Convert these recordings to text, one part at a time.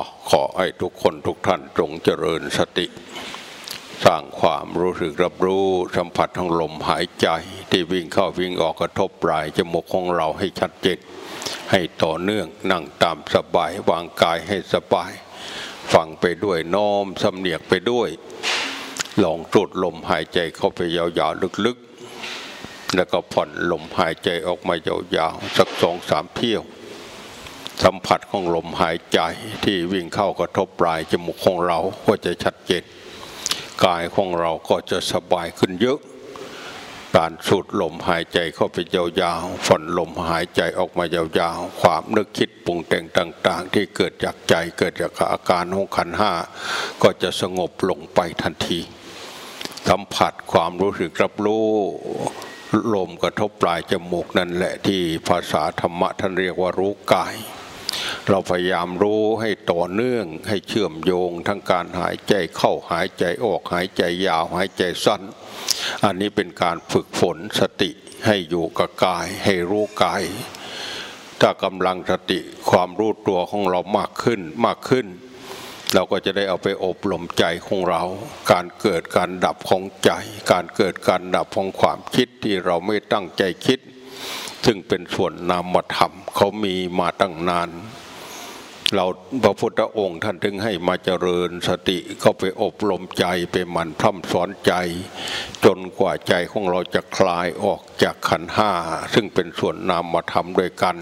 อขอให้ทุกคนทุกท่านจงเจริญสติ สร้างความรู้สึกรับรู้สัมผัสของลมหายใจ ที่วิ่งเข้าวิ่งออกกระทบปลายจมูกของเราให้ชัดเจนให้ต่อเนื่องนั่งตามสบายวางกายให้สบาย ฟังไปด้วยน้อมสำเนียกไปด้วย ลองจุดลมหายใจเข้าไปยาวๆลึกๆ แล้วก็ผ่อนลมหายใจออกมายาวๆสักสองสามเที่ยว สัมผัสของลมหายใจที่วิ่งเข้ากระทบปลายจมูกของเราก็จะชัดเจนกายของเราก็จะสบายขึ้นเยอะ การสูดลมหายใจเข้าไปยาวๆผ่อนลมหายใจออกมายาวๆ ความนึกคิดปรุงแต่งต่าง ๆ ที่เกิดจากใจเกิดจากอาการของขันห้าก็จะสงบลงไปทันทีสัมผัสความรู้สึกรับรู้ลมกระทบปลายจมูกนั่นแหละที่ภาษาธรรมะท่านเรียกว่ารู้กาย เราพยายามรู้ให้ต่อเนื่องให้เชื่อมโยงทั้งการหายใจเข้าหายใจออกหายใจยาวหายใจสั้น อันนี้เป็นการฝึกฝนสติให้อยู่กับกายให้รู้กาย ถ้ากำลังสติความรู้ตัวของเรามากขึ้นมากขึ้น เราก็จะได้เอาไปอบรมใจของเรา การเกิดการดับของใจ การเกิดการดับของความคิดที่เราไม่ตั้งใจคิด ซึ่งเป็นส่วนนามธรรมเขามีมาตั้งนาน เราพระพุทธองค์ท่านถึงให้มาเจริญสติเข้าไปอบรมใจไปหมั่นพร่ำสอนใจ จนกว่าใจของเราจะคลายออกจากขันห้า ซึ่งเป็นส่วนนามธรรมด้วยกัน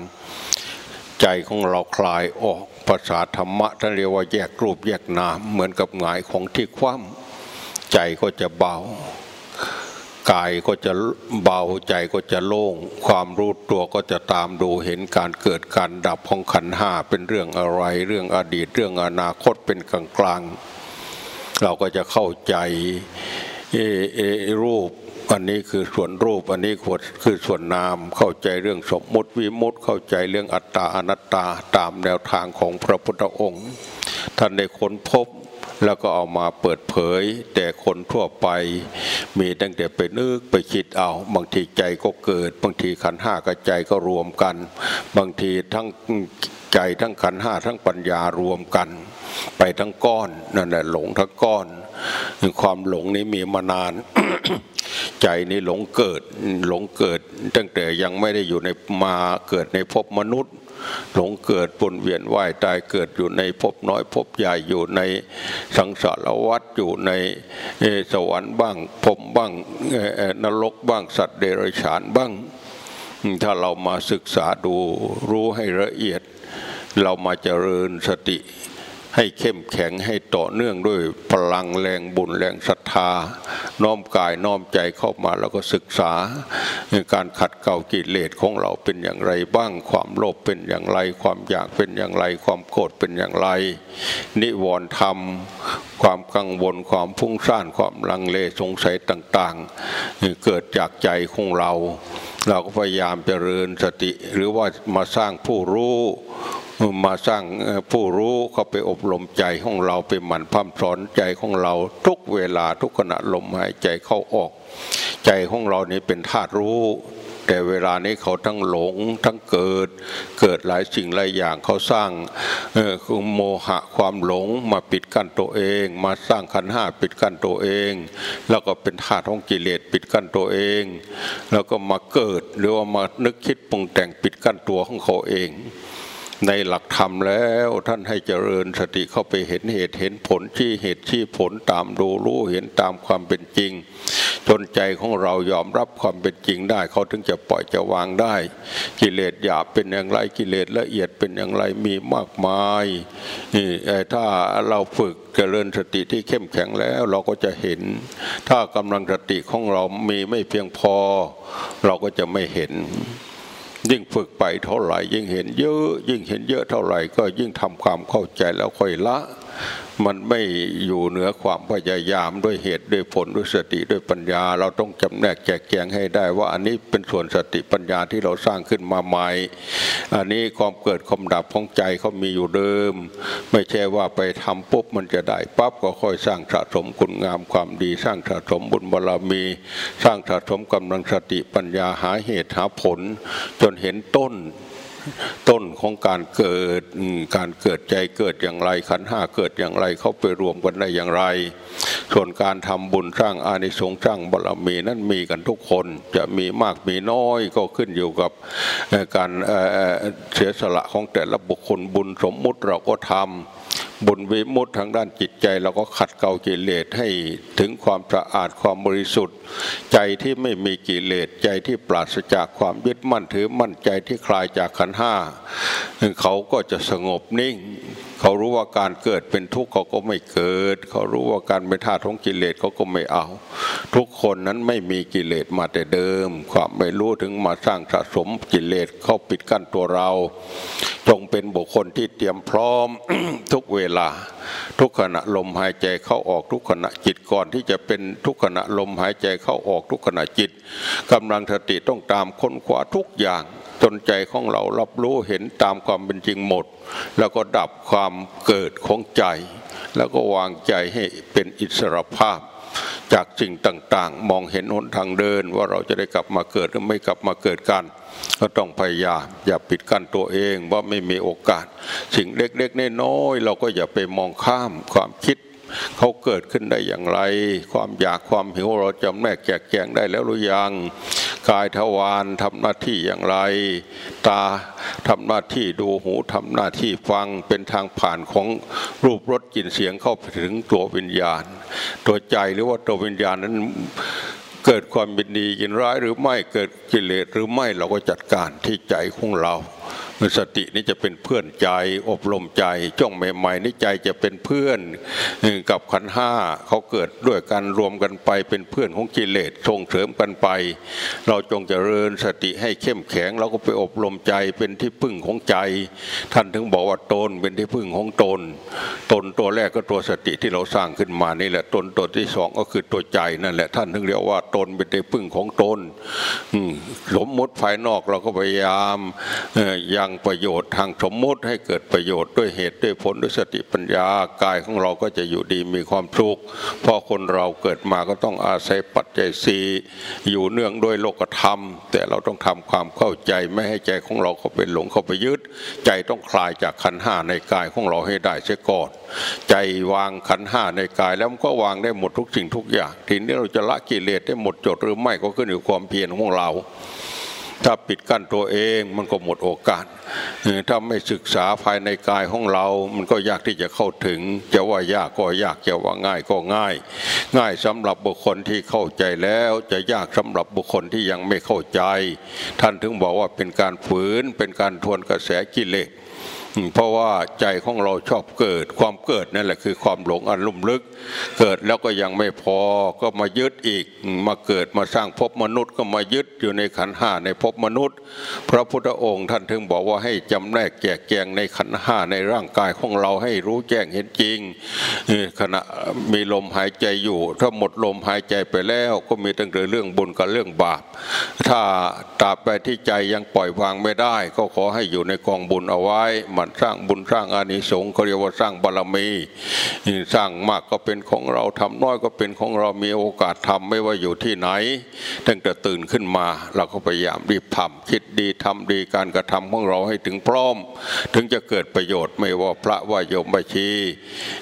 ใจของเราคลายออกภาษาธรรมะท่านเรียกว่าแยกรูปแยกนามเหมือนกับหงายของที่คว่ำใจก็จะเบา กายก็จะเบาใจก็จะโล่ง ความรู้ตัวก็จะตามดูเห็นการเกิดการดับของขันห้าเป็นเรื่องอะไร เรื่องอดีตเรื่องอนาคตเป็นกลางกลางๆเราก็จะเข้าใจเอเอรูป อันนี้คือส่วนรูปอันนี้คือส่วนนามเข้าใจเรื่องสมมติวิมุตติเข้าใจเรื่องอัตตาอนัตตาตามแนวทางของพระพุทธองค์ ท่านได้ค้นพบ แล้วก็เอามาเปิดเผย แต่คนทั่วไป มีตั้งแต่ไปนึกไปคิดเอาบางทีใจก็เกิด บางทีขันห้ากับใจก็รวมกัน บางทีทั้งใจทั้งขันห้าทั้งปัญญารวมกัน ไปทั้งก้อนนั่นแหละหลงทั้งก้อน ความหลงนี้มีมานาน ใจนี้หลงเกิดหลงเกิด ตั้งแต่ยังไม่ได้อยู่ในมาเกิดในภพมนุษย์ หลงเกิดปนเวียนว่ายตายเกิดอยู่ในภพน้อยภพใหญ่อยู่ในสังสารวัฏอยู่ในสวรรค์บ้างภพบ้างนรกบ้างสัตว์เดรัจฉานบ้าง ถ้าเรามาศึกษาดูรู้ให้ละเอียด เรามาเจริญสติ ให้เข้มแข็งให้ต่อเนื่องด้วยพลังแรงบุญแรงศรัทธา น้อมกายน้อมใจเข้ามาแล้วก็ศึกษาการขัดเกลากิเลสของเราเป็นอย่างไรบ้าง ความโลภเป็นอย่างไร ความอยากเป็นอย่างไร ความโกรธเป็นอย่างไร นิวรณ์ธรรม ความกังวลความพุ่งซ่านความลังเลสงสัยต่างๆ เกิดจากใจของเรา เราก็พยายามเจริญสติหรือว่ามาสร้างผู้รู้ มาสร้างผู้รู้เข้าไปอบรมใจของเราไปหมั่นพัฒสอนใจของเราทุกเวลาทุกขณะลมหายใจเข้าออก ใจของเรานี้เป็นธาตุรู้แต่เวลานี้เขาทั้งหลงทั้งเกิด เกิดหลายสิ่งหลายอย่างเขาสร้างโมหะความหลงมาปิดกั้นตัวเอง มาสร้างขันห้าปิดกั้นตัวเอง แล้วก็เป็นธาตุของกิเลสปิดกั้นตัวเอง แล้วก็มาเกิดหรือว่ามานึกคิดปรุงแต่งปิดกั้นตัวของเขาเอง ในหลักธรรมแล้วท่านให้เจริญสติเข้าไปเห็นเหตุเห็นผลที่เหตุที่ผลตามดูรู้เห็นตามความเป็นจริง จนใจของเรายอมรับความเป็นจริงได้เขาถึงจะปล่อยจะวางได้ กิเลสหยาบเป็นอย่างไรกิเลสละเอียดเป็นอย่างไรมีมากมายนี่ถ้าเราฝึกเจริญสติที่เข้มแข็งแล้วเราก็จะเห็น ถ้ากำลังสติของเรามีไม่เพียงพอ เราก็จะไม่เห็น ยิ่งฝึกไปเท่าไหร่ยิ่งเห็นเยอะ ยิ่งเห็นเยอะเท่าไหร่ก็ยิ่งทำความเข้าใจแล้วค่อยละ มันไม่อยู่เหนือความพยายามด้วยเหตุด้วยผลด้วยสติด้วยปัญญา เราต้องจำแนกแจกแจงให้ได้ว่าอันนี้เป็นส่วนสติปัญญาที่เราสร้างขึ้นมาใหม่ อันนี้ความเกิดความดับของใจเขามีอยู่เดิม ไม่ใช่ว่าไปทำปุ๊บมันจะได้ปั๊บก็ค่อยสร้างสะสมคุณงามความดี สร้างสะสมบุญบารมี สร้างสะสมกำลังสติปัญญาหาเหตุหาผล จนเห็นต้น ต้นของการเกิดการเกิดใจเกิดอย่างไร ขันห้าเกิดอย่างไร เขาไปรวมกันได้อย่างไร ส่วนการทำบุญสร้างอานิสงส์สร้างบารมีนั้นมีกันทุกคนจะมีมากมีน้อยก็ขึ้นอยู่กับการเสียสละของแต่ละบุคคลบุญสมมุติเราก็ทำ บุญวิมุตทางด้านจิตใจเราก็ขัดเกลากิเลสให้ถึงความสะอาดความบริสุทธิ์ ใจที่ไม่มีกิเลสใจที่ปราศจากความยึดมั่นถือมั่นใจที่คลายจากขันห้าเขาก็จะสงบนิ่ง เขารู้ว่าการเกิดเป็นทุกข์เขาก็ไม่เกิด เขารู้ว่าการเป็นธาตุของกิเลสเขาก็ไม่เอา ทุกคนนั้นไม่มีกิเลสมาแต่เดิม ความไม่รู้ถึงมาสร้างสะสมกิเลสเข้าปิดกั้นตัวเรา จงเป็นบุคคลที่เตรียมพร้อมทุกเวลา ทุกขณะลมหายใจเข้าออกทุกขณะจิตก่อนที่จะเป็นทุกขณะลมหายใจเข้าออกทุกขณะจิตกำลังสติต้องตามค้นคว้าทุกอย่าง จนใจของเรารับรู้เห็นตามความเป็นจริงหมด แล้วก็ดับความเกิดของใจ แล้วก็วางใจให้เป็นอิสรภาพ จากสิ่งต่างๆ มองเห็นหนทางเดินว่าเราจะได้กลับมาเกิดหรือไม่กลับมาเกิดกัน ก็ต้องพยายามอย่าปิดกั้นตัวเองว่าไม่มีโอกาส สิ่งเล็กๆน้อยๆเราก็อย่าไปมองข้ามความคิดเขาเกิดขึ้นได้อย่างไร ความอยากความหิวเราจำแนกแจกแจงได้แล้วหรือยัง กายทวารทำหน้าที่อย่างไร ตาทำหน้าที่ดูหูทำหน้าที่ฟังเป็นทางผ่านของรูปรสกลิ่นเสียงเข้าไปถึงตัววิญญาณ ตัวใจหรือว่าตัววิญญาณนั้นเกิดความบินดียินร้ายหรือไม่เกิดกิเลสหรือไม่เราก็จัดการที่ใจของเรา สตินี่จะเป็นเพื่อนใจอบรมใจจ้องใหม่ๆนี่ใจจะเป็นเพื่อนกับขันห้าเขาเกิดด้วยการรวมกันไปเป็นเพื่อนของกิเลสส่งเสริมกันไป เราจงเจริญสติให้เข้มแข็งเราก็ไปอบรมใจเป็นที่พึ่งของใจ ท่านถึงบอกว่าตนเป็นที่พึ่งของตน ตนตัวแรกก็ตัวสติที่เราสร้างขึ้นมานี่แหละตนตัวที่สองก็คือตัวใจนั่นแหละท่านถึงเรียกว่าตนเป็นที่พึ่งของตนสมมติภายนอกเราก็พยายามยังประโยชน์ทางสมมติให้เกิดประโยชน์ด้วยเหตุด้วยผลด้วยสติปัญญากายของเราก็จะอยู่ดีมีความสุขเพราะคนเราเกิดมาก็ต้องอาศัยปัจจัยสีอยู่เนื่องด้วยโลกธรรม แต่เราต้องทำความเข้าใจไม่ให้ใจของเราเข้าไปหลงเข้าไปยึด ใจต้องคลายจากขันห้าในกายของเราให้ได้เสียก่อน ใจวางขันห้าในกายแล้วมันก็วางได้หมดทุกสิ่งทุกอย่างทีนี้เราจะละกิเลสได้หมดจดหรือไม่ก็ขึ้นอยู่ความเพียรของเรา ถ้าปิดกั้นตัวเองมันก็หมดโอกาส ถ้าไม่ศึกษาภายในกายของเรา มันก็ยากที่จะเข้าถึง จะว่ายากก็ยาก จะว่าง่ายก็ง่าย ง่ายสำหรับบุคคลที่เข้าใจแล้ว จะยากสำหรับบุคคลที่ยังไม่เข้าใจ ท่านถึงบอกว่าเป็นการฝืน เป็นการทวนกระแสกิเลส เพราะว่าใจของเราชอบเกิด ความเกิดนั่นแหละคือความหลงอันลุ่มลึก เกิดแล้วก็ยังไม่พอก็มายึดอีกมาเกิดมาสร้างภพมนุษย์ก็มายึดอยู่ในขันห้าในภพมนุษย์ พระพุทธองค์ท่านถึงบอกว่าให้จำแนกแจกแจงในขันห้าในร่างกายของเราให้รู้แจ้งเห็นจริงขณะมีลมหายใจอยู่ ถ้าหมดลมหายใจไปแล้วก็มีตั้งแต่เรื่องบุญกับเรื่องบาป ถ้าตราบใดที่ใจยังปล่อยวางไม่ได้ ก็ขอให้อยู่ในกองบุญเอาไว้มันสร้างบุญสร้างอานิสงส์เขาเรียกว่าสร้างบารมีสร้างมากก็เป็นของเราทำน้อยก็เป็นของเรามีโอกาสทำไม่ว่าอยู่ที่ไหนตั้งแต่ตื่นขึ้นมา เราก็พยายามรีบทำคิดดีทำดีการกระทำของเราให้ถึงพร้อม ถึงจะเกิดประโยชน์ไม่ว่าพระว่าโยมบัชี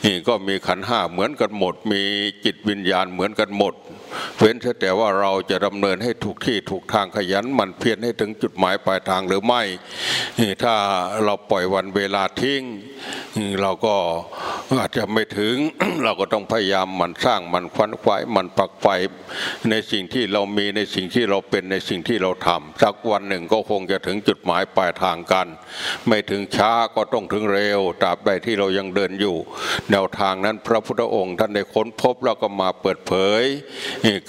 นี่ก็มีขันห้าเหมือนกันหมด มีจิตวิญญาณเหมือนกันหมดเว้นแต่ว่าเราจะดำเนินให้ถูกที่ถูกทางขยันมันเพียรให้ถึงจุดหมายปลายทางหรือไม่นี่ถ้าเราปล่อยวันเวลาทิ้ง เราก็อาจจะไม่ถึงเราก็ต้องพยายามมันสร้างมันควันควายมันปักไฟในสิ่งที่เรามีในสิ่งที่เราเป็นในสิ่งที่เราทำสักวันหนึ่งก็คงจะถึงจุดหมายปลายทางกัน ไม่ถึงช้าก็ต้องถึงเร็วตราบใดที่เรายังเดินอยู่ แนวทางนั้นพระพุทธองค์ท่านได้ค้นพบแล้วก็มาเปิดเผย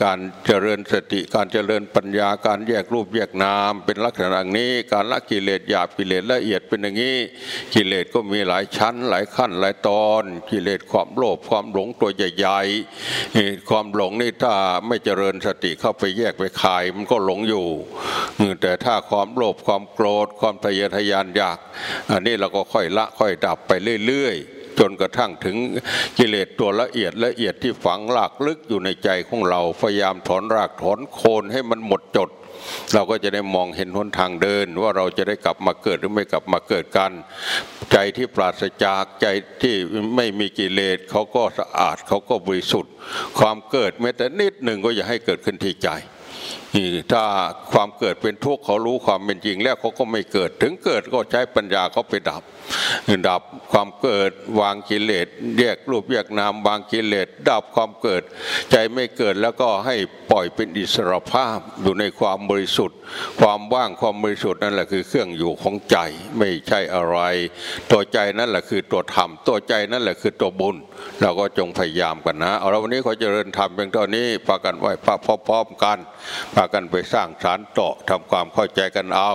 การเจริญสติการเจริญปัญญาการแยกรูปแยกนาม เป็นลักษณะอย่างนี้การละกิเลสหยาบกิเลสละเอียดเป็นอย่างนี้กิเลสก็มีหลายชั้น หลายขั้นหลายตอน กิเลสความโลภความหลงตัวใหญ่ๆความหลงนี่ถ้าไม่เจริญสติเข้าไปแยกไปคายมันก็หลงอยู่ แต่ถ้าความโลภความโกรธ ความทะเยอทะยานอยาก อันนี้เราก็ค่อยละค่อยดับไปเรื่อยๆ จนกระทั่งถึงกิเลสตัวละเอียดละเอียดที่ฝังลากลึกอยู่ในใจของเราพยายามถอนรากถอนโคนให้มันหมดจดเราก็จะได้มองเห็นหนทางเดิน ว่าเราจะได้กลับมาเกิดหรือไม่กลับมาเกิดกัน ใจที่ปราศจากใจที่ไม่มีกิเลสเขาก็สะอาดเขาก็บริสุทธิ์ ความเกิดแม้แต่นิดหนึ่งก็อย่าให้เกิดขึ้นที่ใจถ้าความเกิดเป็นทุกข์เขารู้ความเป็นจริงแล้วเขาก็ไม่เกิด ถึงเกิดก็ใช้ปัญญาเขาไปดับ ดับความเกิดวางกิเลสแยกรูปแยกนามวางกิเลสดับความเกิด ใจไม่เกิดแล้วก็ให้ปล่อยเป็นอิสรภาพอยู่ในความบริสุทธิ์ ความว่างความบริสุทธิ์นั่นแหละคือเครื่องอยู่ของใจไม่ใช่อะไร ตัวใจนั่นแหละคือตัวธรรมตัวใจนั่นแหละคือตัวบุญ เราก็จงพยายามกันนะเอาละวันนี้ขอเจริญธรรมเพียงเท่านี้พากันไหว้พระพร้อมๆกันพากันไปสร้างสารต่อทำความเข้าใจกันเอา